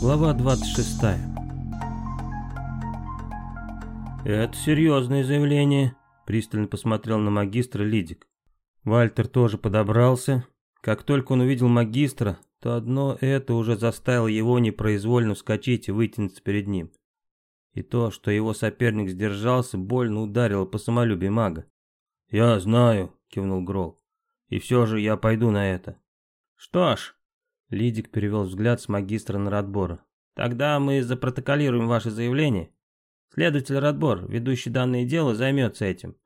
Глава 26 «Это серьезное заявление», — пристально посмотрел на магистра Лидик. Вальтер тоже подобрался. Как только он увидел магистра, то одно это уже заставило его непроизвольно вскочить и вытянуться перед ним. И то, что его соперник сдержался, больно ударило по самолюбию мага. «Я знаю», — кивнул Грол. «И все же я пойду на это». «Что ж», — Лидик перевел взгляд с магистра на Радбора. «Тогда мы запротоколируем ваше заявление. Следователь Радбор, ведущий данное дело, займется этим».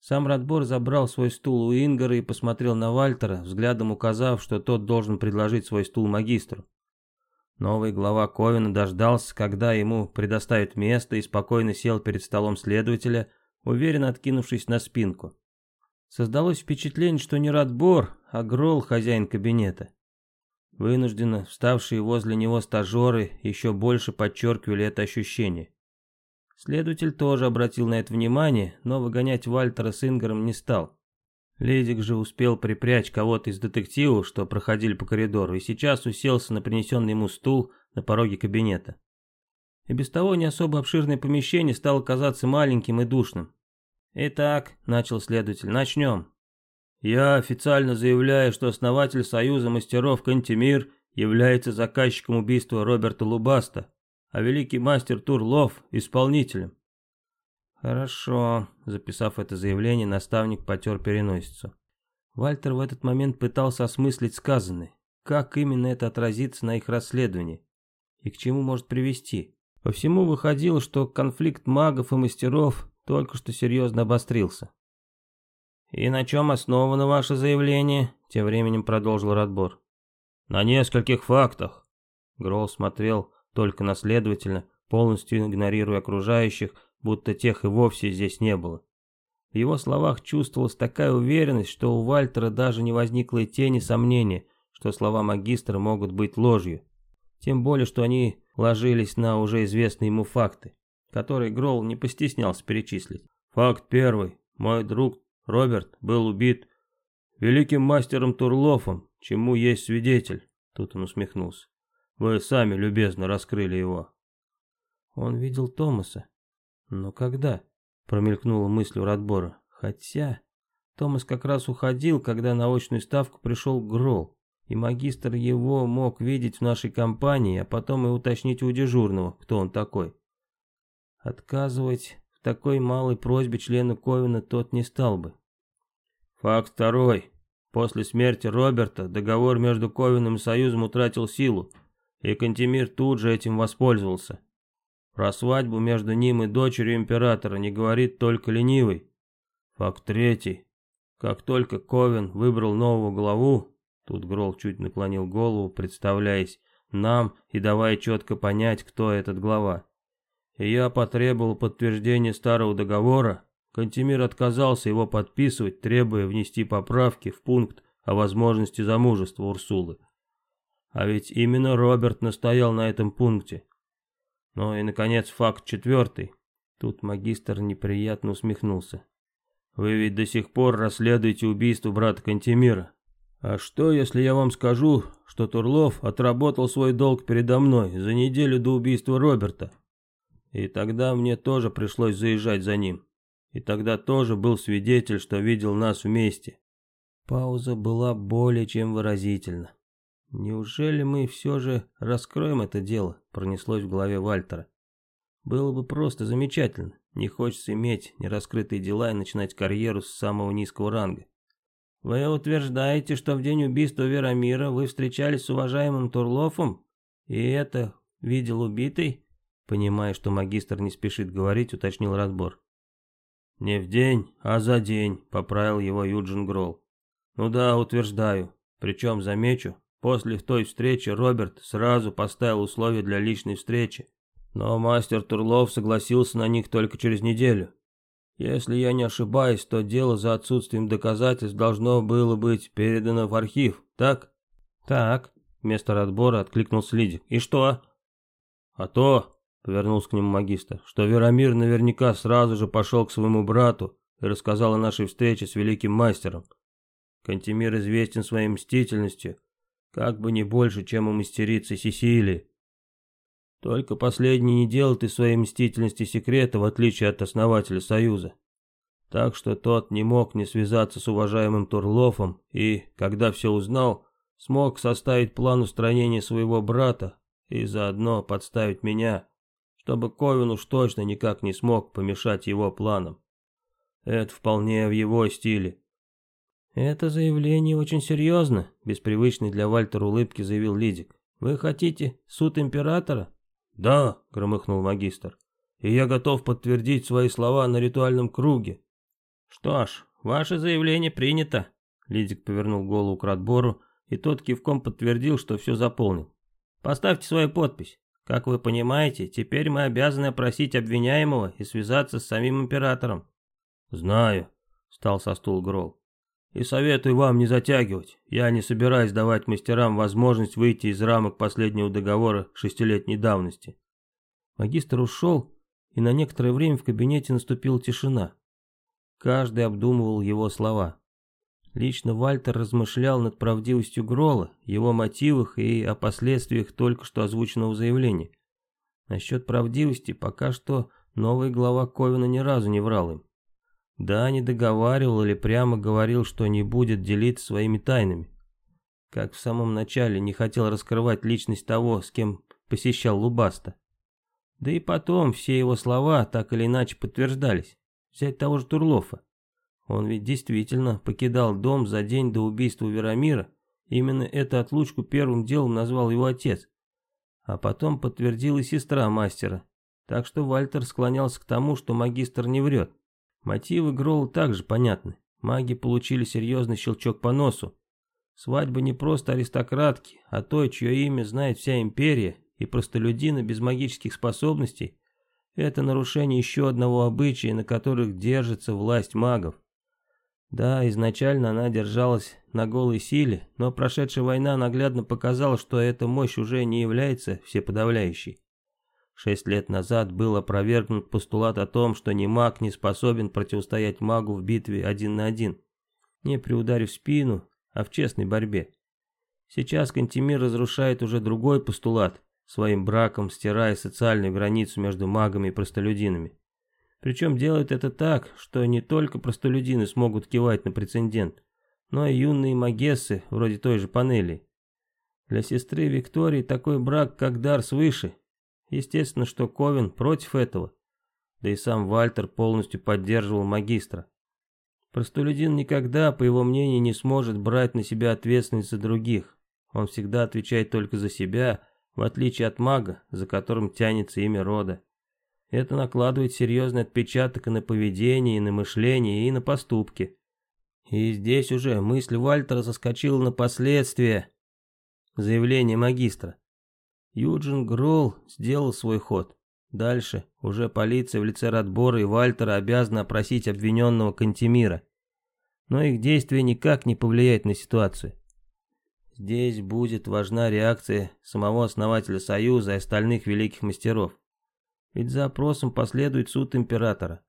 Сам Радбор забрал свой стул у Ингара и посмотрел на Вальтера, взглядом указав, что тот должен предложить свой стул магистру. Новый глава Ковина дождался, когда ему предоставят место, и спокойно сел перед столом следователя, уверенно откинувшись на спинку. Создалось впечатление, что не Радбор, а Грол хозяин кабинета. Вынужденно вставшие возле него стажеры еще больше подчеркивали это ощущение. Следователь тоже обратил на это внимание, но выгонять Вальтера с Ингером не стал. Ледик же успел припрячь кого-то из детективов, что проходили по коридору, и сейчас уселся на принесенный ему стул на пороге кабинета. И без того не особо обширное помещение стало казаться маленьким и душным. «Итак», — начал следователь, — «начнем». «Я официально заявляю, что основатель Союза мастеров Кантемир является заказчиком убийства Роберта Лубаста, а великий мастер Турлов — исполнителем. Хорошо, записав это заявление, наставник потер переносицу. Вальтер в этот момент пытался осмыслить сказанное, как именно это отразится на их расследовании и к чему может привести. По всему выходило, что конфликт магов и мастеров только что серьезно обострился. «И на чем основано ваше заявление?» — тем временем продолжил Радбор. «На нескольких фактах». Гролл смотрел только наследовательно, полностью игнорируя окружающих, будто тех и вовсе здесь не было. В его словах чувствовалась такая уверенность, что у Вальтера даже не возникло и тени сомнения, что слова магистра могут быть ложью. Тем более, что они ложились на уже известные ему факты, которые Гролл не постеснялся перечислить. Факт первый. Мой друг Роберт был убит великим мастером Турлофом, чему есть свидетель. Тут он усмехнулся. Вы сами любезно раскрыли его. Он видел Томаса. Но когда? Промелькнула мысль у Радбора. Хотя... Томас как раз уходил, когда на очную ставку пришел Грол, и магистр его мог видеть в нашей компании, а потом и уточнить у дежурного, кто он такой. Отказывать такой малой просьбе члену Ковина тот не стал бы. Факт второй. После смерти Роберта договор между Ковином и Союзом утратил силу, и Кантемир тут же этим воспользовался. Про свадьбу между ним и дочерью императора не говорит только ленивый. Факт третий. Как только Ковен выбрал нового главу, тут Грол чуть наклонил голову, представляясь нам и давая четко понять, кто этот глава. Я потребовал подтверждения старого договора, Кантемир отказался его подписывать, требуя внести поправки в пункт о возможности замужества Урсулы. А ведь именно Роберт настоял на этом пункте. Ну и, наконец, факт четвертый. Тут магистр неприятно усмехнулся. Вы ведь до сих пор расследуете убийство брата Кантемира. А что, если я вам скажу, что Турлов отработал свой долг передо мной за неделю до убийства Роберта? И тогда мне тоже пришлось заезжать за ним. И тогда тоже был свидетель, что видел нас вместе. Пауза была более чем выразительна. «Неужели мы все же раскроем это дело?» — пронеслось в голове Вальтера. «Было бы просто замечательно. Не хочется иметь нераскрытые дела и начинать карьеру с самого низкого ранга. Вы утверждаете, что в день убийства Верамира вы встречались с уважаемым Турлофом? И это видел убитый?» Понимая, что магистр не спешит говорить, уточнил разбор. «Не в день, а за день», — поправил его Юджин Гролл. «Ну да, утверждаю. Причем, замечу, После той встречи Роберт сразу поставил условия для личной встречи, но мастер Турлов согласился на них только через неделю. Если я не ошибаюсь, то дело за отсутствием доказательств должно было быть передано в архив, так? Так, вместо отбора откликнулся Лидик. И что? А то, повернулся к нему магистр, что Верамир наверняка сразу же пошел к своему брату и рассказал о нашей встрече с великим мастером. Кантемир известен своей мстительностью, как бы не больше, чем у мастерицы Сесилии. Только последний не делает из своей мстительности секрета, в отличие от основателя Союза. Так что тот не мог не связаться с уважаемым Турлофом и, когда все узнал, смог составить план устранения своего брата и заодно подставить меня, чтобы Ковен уж точно никак не смог помешать его планам. Это вполне в его стиле. «Это заявление очень серьезно», — без привычной для Вальтера улыбки заявил Лидик. «Вы хотите суд императора?» «Да», — громыхнул магистр. «И я готов подтвердить свои слова на ритуальном круге». «Что ж, ваше заявление принято», — Лидик повернул голову к Радбору, и тот кивком подтвердил, что все заполнил. «Поставьте свою подпись. Как вы понимаете, теперь мы обязаны опросить обвиняемого и связаться с самим императором». «Знаю», — встал со стула Грол. «И советую вам не затягивать. Я не собираюсь давать мастерам возможность выйти из рамок последнего договора шестилетней давности». Магистр ушел, и на некоторое время в кабинете наступила тишина. Каждый обдумывал его слова. Лично Вальтер размышлял над правдивостью Грола, его мотивах и о последствиях только что озвученного заявления. Насчет правдивости пока что новый глава Ковина ни разу не врал им. Да, не договаривал или прямо говорил, что не будет делиться своими тайнами. Как в самом начале не хотел раскрывать личность того, с кем посещал Лубаста. Да и потом все его слова так или иначе подтверждались. Взять того же Турлофа. Он ведь действительно покидал дом за день до убийства Верамира. Именно эту отлучку первым делом назвал его отец. А потом подтвердила сестра мастера. Так что Вальтер склонялся к тому, что магистр не врет. Мотивы Гролла также понятны. Маги получили серьезный щелчок по носу. Свадьба не просто аристократки, а той, чье имя знает вся империя, и простолюдина без магических способностей – это нарушение еще одного обычая, на которых держится власть магов. Да, изначально она держалась на голой силе, но прошедшая война наглядно показала, что эта мощь уже не является всеподавляющей. Шесть лет назад был опровергнут постулат о том, что ни маг не способен противостоять магу в битве один на один, не при ударе в спину, а в честной борьбе. Сейчас Кантемир разрушает уже другой постулат, своим браком стирая социальную границу между магами и простолюдинами. Причем делают это так, что не только простолюдины смогут кивать на прецедент, но и юные магессы, вроде той же панели. Для сестры Виктории такой брак, как дар свыше. Естественно, что Ковен против этого. Да и сам Вальтер полностью поддерживал магистра. Простолюдин никогда, по его мнению, не сможет брать на себя ответственность за других. Он всегда отвечает только за себя, в отличие от мага, за которым тянется имя рода. Это накладывает серьезный отпечаток и на поведение, и на мышление, и на поступки. И здесь уже мысль Вальтера заскочила на последствия заявления магистра. Юджин Гролл сделал свой ход. Дальше уже полиция в лице Радбора и Вальтера обязана опросить обвиненного Кантемира. Но их действие никак не повлияет на ситуацию. Здесь будет важна реакция самого основателя Союза и остальных великих мастеров. Ведь за опросом последует суд императора.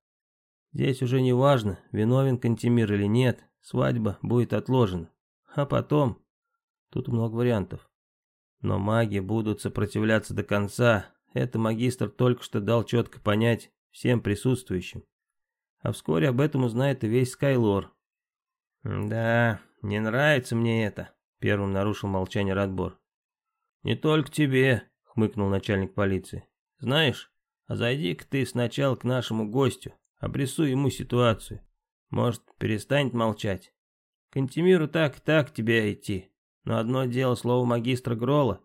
Здесь уже не важно, виновен Кантемир или нет, свадьба будет отложена. А потом... Тут много вариантов. Но маги будут сопротивляться до конца. Это магистр только что дал четко понять всем присутствующим. А вскоре об этом узнает и весь Скайлор. «Да, не нравится мне это», — первым нарушил молчание Радбор. «Не только тебе», — хмыкнул начальник полиции. «Знаешь, зайди-ка ты сначала к нашему гостю, обрисуй ему ситуацию. Может, перестанет молчать. К Антимиру так и так тебя идти. Но одно дело слово магистра Грола.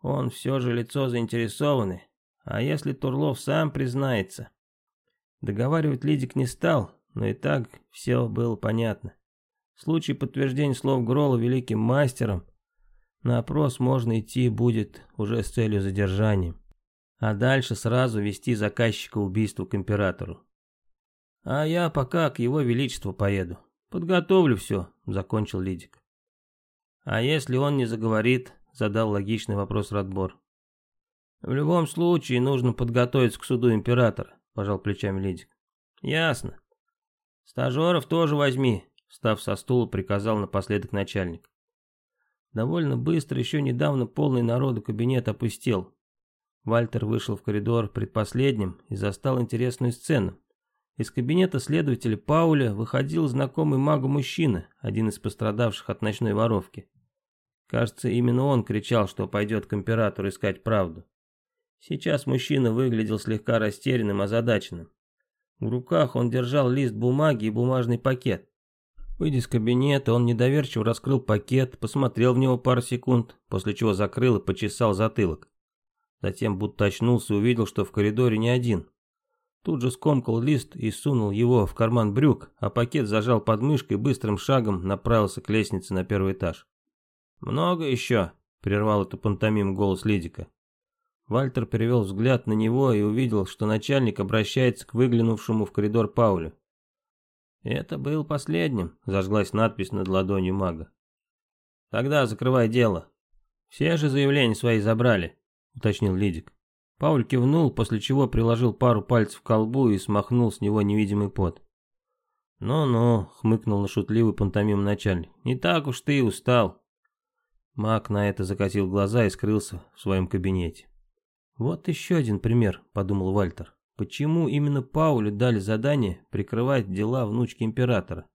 Он все же лицо заинтересованное. А если Турлов сам признается? Договаривать Лидик не стал, но и так все было понятно. В случае подтверждения слов Грола великим мастером, на опрос можно идти будет уже с целью задержания а дальше сразу вести заказчика убийства к императору. А я пока к его величеству поеду. Подготовлю все, закончил Лидик. А если он не заговорит, задал логичный вопрос Радбор. В любом случае нужно подготовиться к суду императора, пожал плечами Лидик. Ясно. Стажеров тоже возьми, встав со стула, приказал напоследок начальник. Довольно быстро, еще недавно полный народу кабинет опустел. Вальтер вышел в коридор предпоследним и застал интересную сцену. Из кабинета следователя Пауля выходил знакомый магу мужчина, один из пострадавших от ночной воровки. Кажется, именно он кричал, что пойдет к императору искать правду. Сейчас мужчина выглядел слегка растерянным, озадаченным. В руках он держал лист бумаги и бумажный пакет. Выйдя из кабинета, он недоверчиво раскрыл пакет, посмотрел в него пару секунд, после чего закрыл и почесал затылок. Затем будто очнулся и увидел, что в коридоре не один. Тут же скомкал лист и сунул его в карман брюк, а пакет зажал под мышкой и быстрым шагом направился к лестнице на первый этаж. «Много еще?» — прервал эту пантомим голос Лидика. Вальтер перевел взгляд на него и увидел, что начальник обращается к выглянувшему в коридор Паулю. «Это был последним», — зажглась надпись над ладонью мага. «Тогда закрывай дело. Все же заявления свои забрали», — уточнил Лидик. Пауль кивнул, после чего приложил пару пальцев к колбу и смахнул с него невидимый пот. «Ну-ну», — хмыкнул на шутливый пантомим начальник, — «не так уж ты и устал». Маг на это закатил глаза и скрылся в своем кабинете. «Вот еще один пример», — подумал Вальтер. «Почему именно Паулю дали задание прикрывать дела внучки императора?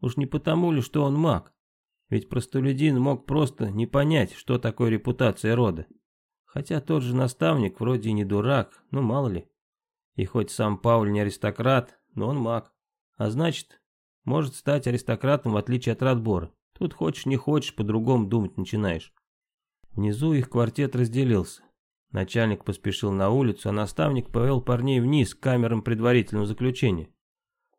Уж не потому ли, что он маг? Ведь простолюдин мог просто не понять, что такое репутация рода. Хотя тот же наставник вроде и не дурак, ну мало ли. И хоть сам Пауль не аристократ, но он маг. А значит, может стать аристократом в отличие от Радбора. Тут хочешь не хочешь, по-другому думать начинаешь. Внизу их квартет разделился. Начальник поспешил на улицу, а наставник повел парней вниз к камерам предварительного заключения.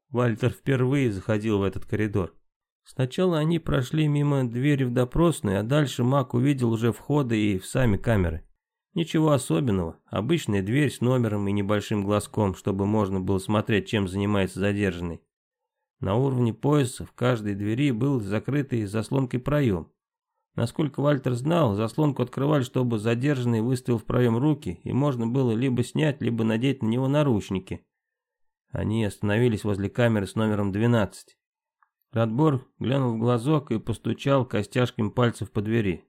Вальтер впервые заходил в этот коридор. Сначала они прошли мимо двери в допросную, а дальше Мак увидел уже входы и в сами камеры. Ничего особенного, обычная дверь с номером и небольшим глазком, чтобы можно было смотреть, чем занимается задержанный. На уровне пояса в каждой двери был закрытый заслонкой проем. Насколько Вальтер знал, заслонку открывали, чтобы задержанный выставил в проем руки, и можно было либо снять, либо надеть на него наручники. Они остановились возле камеры с номером 12. Радбор глянул в глазок и постучал костяшками пальцев по двери.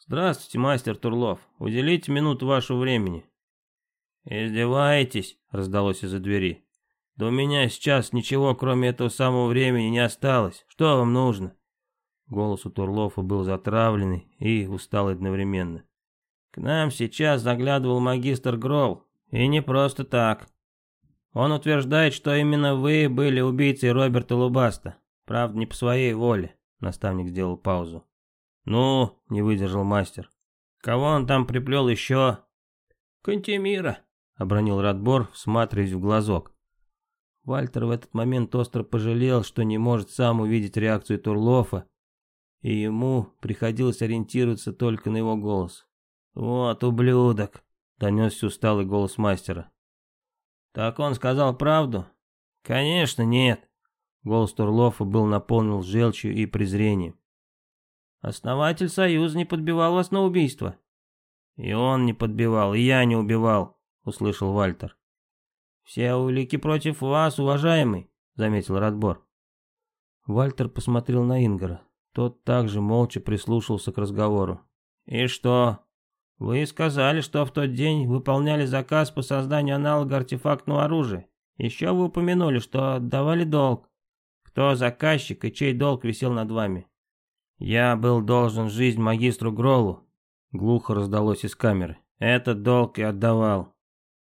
«Здравствуйте, мастер Турлов. Уделите минуту вашего времени». «Издеваетесь?» — раздалось из-за двери. «Да у меня сейчас ничего, кроме этого самого времени, не осталось. Что вам нужно?» Голос у Турлова был затравленный и усталый одновременно. «К нам сейчас заглядывал магистр Гролл, и не просто так. Он утверждает, что именно вы были убийцей Роберта Лубаста. Правда, не по своей воле», — наставник сделал паузу. «Ну», — не выдержал мастер. «Кого он там приплел еще?» «Кантемира», — обронил Радбор, всматриваясь в глазок. Вальтер в этот момент остро пожалел, что не может сам увидеть реакцию Турлофа и ему приходилось ориентироваться только на его голос. «Вот ублюдок!» — донесся усталый голос мастера. «Так он сказал правду?» «Конечно нет!» Голос Турлофа был наполнен желчью и презрением. «Основатель Союза не подбивал вас на убийство?» «И он не подбивал, и я не убивал», — услышал Вальтер. «Все улики против вас, уважаемый», — заметил Радбор. Вальтер посмотрел на Ингара. Тот также молча прислушался к разговору. «И что? Вы сказали, что в тот день выполняли заказ по созданию аналога артефактного оружия. Еще вы упомянули, что отдавали долг. Кто заказчик и чей долг висел над вами?» «Я был должен жизнь магистру Гролу», — глухо раздалось из камеры. «Этот долг и отдавал».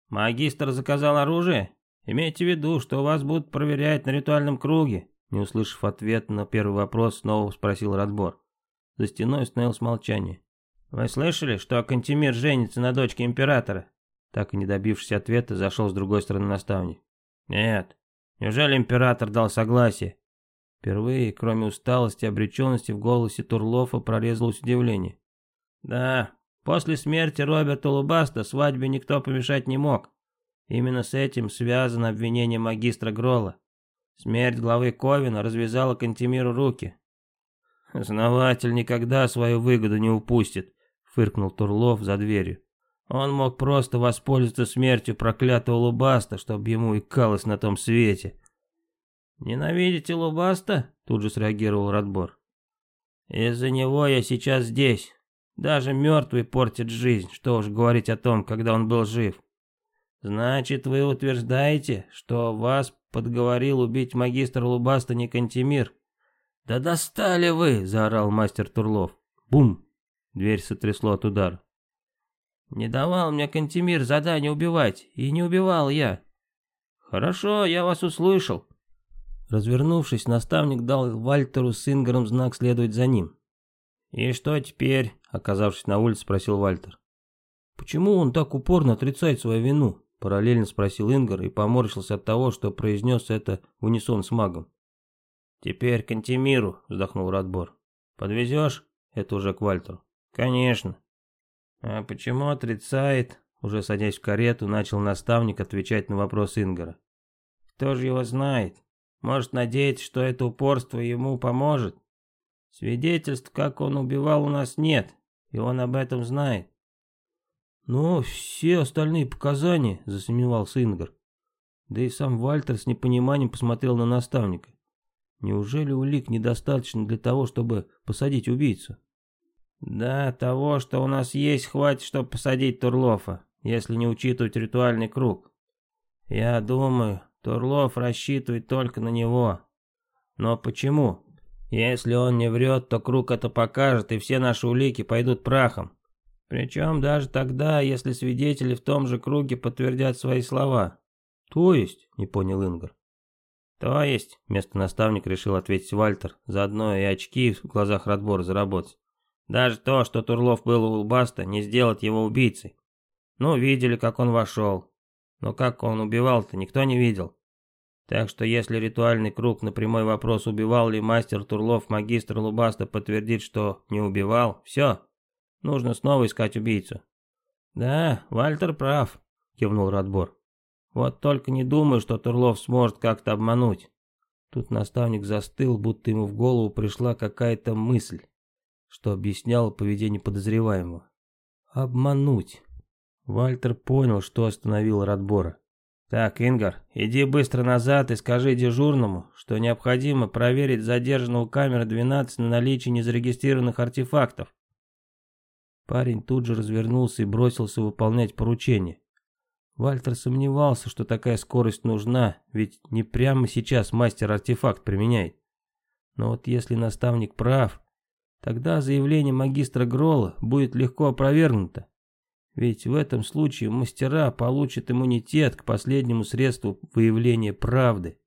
«Магистр заказал оружие? Имейте в виду, что вас будут проверять на ритуальном круге. Не услышав ответ на первый вопрос, снова спросил Радбор. За стеной установилось молчание. «Вы слышали, что Кантемир женится на дочке императора?» Так и не добившись ответа, зашел с другой стороны наставник. «Нет. Неужели император дал согласие?» Впервые, кроме усталости и обреченности, в голосе Турлофа прорезалось удивление. «Да, после смерти Роберта Лубаста свадьбе никто помешать не мог. Именно с этим связано обвинение магистра Грола. Смерть главы Ковина развязала Кантемиру руки. «Основатель никогда свою выгоду не упустит», — фыркнул Турлов за дверью. «Он мог просто воспользоваться смертью проклятого Лубаста, чтобы ему икалось на том свете». «Ненавидите Лубаста?» — тут же среагировал Радбор. «Из-за него я сейчас здесь. Даже мертвый портит жизнь, что уж говорить о том, когда он был жив. Значит, вы утверждаете, что вас подговорил убить магистр Лубаста не Кантемир? Да достали вы, заорал мастер Турлов. Бум! Дверь сотрясло от удара. Не давал мне Кантемир задание убивать, и не убивал я. Хорошо, я вас услышал. Развернувшись, наставник дал Вальтеру с Ингером знак следовать за ним. «И что теперь?» — оказавшись на улице, спросил Вальтер. «Почему он так упорно отрицает свою вину?» — параллельно спросил Ингар и поморщился от того, что произнес это в унисон с магом. «Теперь к Антимиру», — вздохнул Радбор. «Подвезешь?» — это уже к Вальтеру. «Конечно». «А почему отрицает?» — уже садясь в карету, начал наставник отвечать на вопрос Ингара. «Кто же его знает? Может надеяться, что это упорство ему поможет? Свидетельств, как он убивал, у нас нет, и он об этом знает. Но все остальные показания, засомневался Ингар. Да и сам Вальтер с непониманием посмотрел на наставника. Неужели улик недостаточно для того, чтобы посадить убийцу? Да, того, что у нас есть, хватит, чтобы посадить Турлофа, если не учитывать ритуальный круг. Я думаю, Турлов рассчитывает только на него. Но почему? Если он не врет, то круг это покажет, и все наши улики пойдут прахом. Причем даже тогда, если свидетели в том же круге подтвердят свои слова. То есть, не понял Ингар. То есть, вместо наставника решил ответить Вальтер, заодно и очки в глазах Радбора заработать. Даже то, что Турлов был у Улбаста, не сделает его убийцей. Ну, видели, как он вошел. Но как он убивал-то, никто не видел. Так что если ритуальный круг на прямой вопрос, убивал ли мастер Турлов магистр Лубаста, подтвердит, что не убивал, все, нужно снова искать убийцу. Да, Вальтер прав, кивнул Радбор. Вот только не думаю, что Турлов сможет как-то обмануть. Тут наставник застыл, будто ему в голову пришла какая-то мысль, что объясняло поведение подозреваемого. Обмануть. Вальтер понял, что остановил Радбора. «Так, Ингар, иди быстро назад и скажи дежурному, что необходимо проверить задержанного камеры 12 на наличие незарегистрированных артефактов». Парень тут же развернулся и бросился выполнять поручение. Вальтер сомневался, что такая скорость нужна, ведь не прямо сейчас мастер артефакт применяет. Но вот если наставник прав, тогда заявление магистра Грола будет легко опровергнуто. Ведь в этом случае мастера получат иммунитет к последнему средству выявления правды.